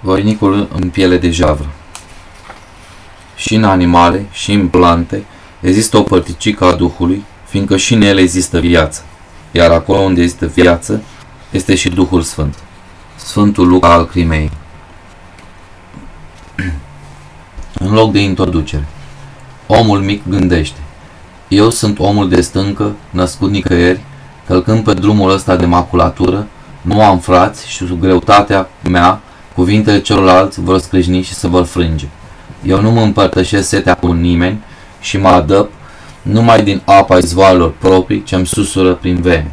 Voinicul în piele de javră. Și în animale și în plante există o părticică a Duhului, fiindcă și în ele există viață, iar acolo unde există viață, este și Duhul Sfânt. Sfântul Luca al Crimei. În loc de introducere. Omul mic gândește. Eu sunt omul de stâncă, născut nicăieri, călcând pe drumul ăsta de maculatură, nu am frați și sub greutatea mea Cuvintele celorlalți vor scrâșni și se vor frânge. Eu nu mă împărtășesc setea cu nimeni și mă adăp numai din apa izvoarelor proprii ce îmi susură prin vene.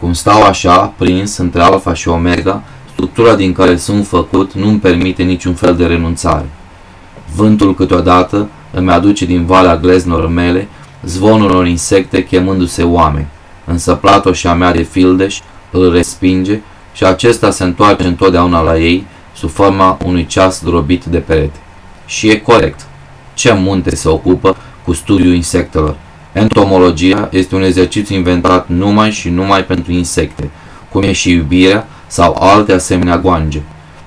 Cum stau așa, prins între alfa și omega, structura din care sunt făcut nu îmi permite niciun fel de renunțare. Vântul câteodată îmi aduce din valea gleznor mele zvonul unor insecte chemându-se oameni, însă platoșa mea de fildeș îl respinge și acesta se întoarce întotdeauna la ei sub forma unui ceas drobit de perete. Și e corect. Ce munte se ocupă cu studiul insectelor? Entomologia este un exercițiu inventat numai și numai pentru insecte, cum e și iubirea sau alte asemenea goange.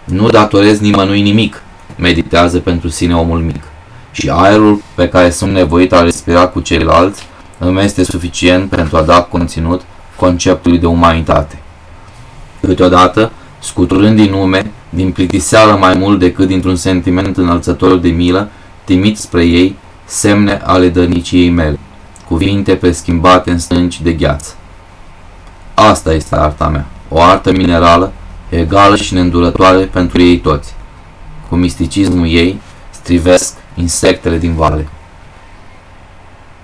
Nu datorez nimănui nimic, meditează pentru sine omul mic. Și aerul pe care sunt nevoit a respira cu ceilalți îmi este suficient pentru a da conținut conceptului de umanitate. Câteodată, scuturând din nume, din plictiseală mai mult decât dintr-un sentiment înălțător de milă, trimit spre ei semne ale dărniciei mele, cuvinte preschimbate în stânci de gheață. Asta este arta mea, o artă minerală, egală și neîndurătoare pentru ei toți. Cu misticismul ei strivesc insectele din vale.